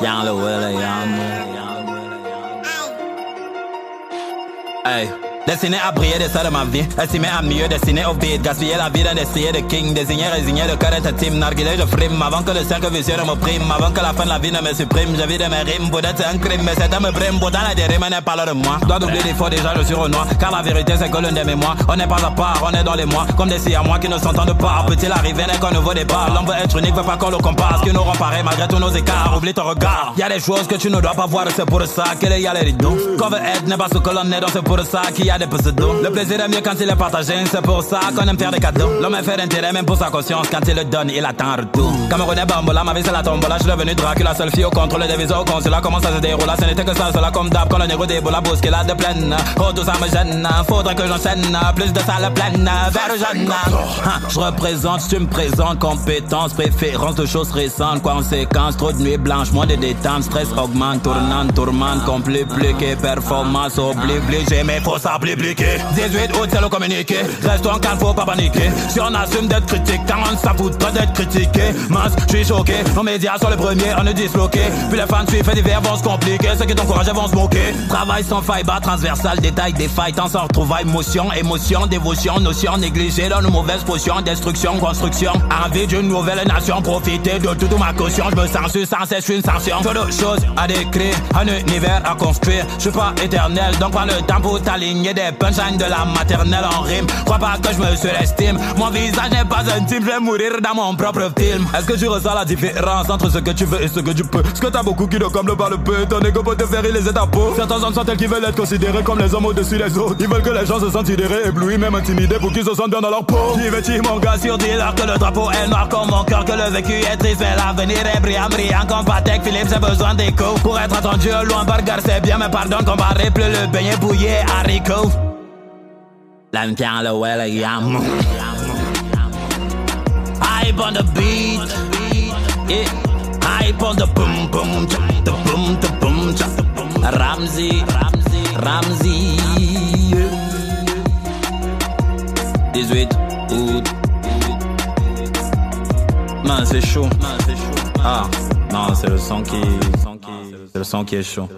Young Lil Willie, Young Hey. Destiné à briller des de ma vie, estimé à mieux, destiné au vide, gaspiller la vie d'un destrier de king, désigné, résigné, de cœur intime, narguilé, je frime, avant que le cercle vicieux ne me prime, avant que la fin de la vie ne me supprime, je vis de mes rimes, pour être un crime, mais c'est un me brime, pourtant la dérive ne parle de moi, dois doubler des fois déjà je suis au noir, car la vérité c'est que l'un des mémoires, on n'est pas à part, on est dans les mois, comme des à moi qui ne s'entendent pas, peut-il arriver n'est qu'un nouveau départ, l'homme veut être unique, veut pas qu'on le compare, qui nous rend pareil malgré tous nos écarts, oublie ton regard, y a des choses que tu ne dois pas voir, c'est pour ça qu'il y a les rideaux, qu'on n'est pas ce que l'on est, c'est pour ça qu'il y a pseudos, plaisir est mieux quand il est partagé, c'est pour ça qu'on aime faire des cadeaux. L'homme est fait d'intérêt même pour sa conscience, quand il le donne, il attend un retour. Camerounais Bambola, ma vie c'est la tombola, je suis devenu Dracula, seule fille au contrôle des visas au consulat, comment ça se déroule, ce n'était que ça, cela comme d'hab, quand le négo déboule, la là de pleine. Oh tout ça me gêne, faudrait que j'enchaîne, plus de salles pleines, vers le jeune. Hein, je représente, tu me présentes, compétences, préférence de choses récentes, conséquences, trop de nuits blanches, moins de détente, stress augmente, tournante, tourmente, compliqué, performance obligée, mais faut s'appliquer. 18 août, c'est le communiqué. Restons calme, faut pas paniquer. Si on assume d'être critique, quand on s'en fout pas d'être critiqué. Mince, je suis choqué. Nos médias sont les premiers, on est disloqué. Puis les fans suivent, fait divers vont se compliquer. Ceux qui t'encouragent vont se moquer. Travail sans faille, bas transversal, détail des failles. Tant s'en retrouvailles, motion, émotion, dévotion, notion négligée dans nos mauvaises potions. Destruction, construction. Envie d'une nouvelle nation, profiter de toute ma caution. Je me sens sans cesse une sanction. Trop de choses à décrire, un univers à construire. Je suis pas éternel, donc pas le temps pour t'aligner des punchlines de la maternelle en rime. Crois pas que je me surestime. Mon visage n'est pas intime, je vais mourir dans mon propre film. Est-ce que tu ressens la différence entre ce que tu veux et ce que tu peux? Ce que t'as beaucoup qui ne comme le bas le peu, ton ego peut te faire les étapes. Certains hommes sont tels qui veulent être considérés comme les hommes au-dessus des autres. Ils veulent que les gens se sentent sidérés, éblouis, même intimidés pour qu'ils se sentent bien dans leur peau. Qui mon gars sur dis-leur que le drapeau est noir comme mon cœur, que le vécu est triste, mais l'avenir est brillant, brillant comme Patek Philippe, j'ai besoin d'écho. Pour être attendu loin, Bargar c'est bien, mais pardon, comparer plus le beignet bouillé haricot. Let me count the well yam. Hype on the beat. Yeah. Hype on the boom boom the boom the boom the boom. Ramsey, Ramsey, Yeah. 18 août. Man, c'est chaud. Ah, non, c'est le son qui, c'est le son qui est chaud.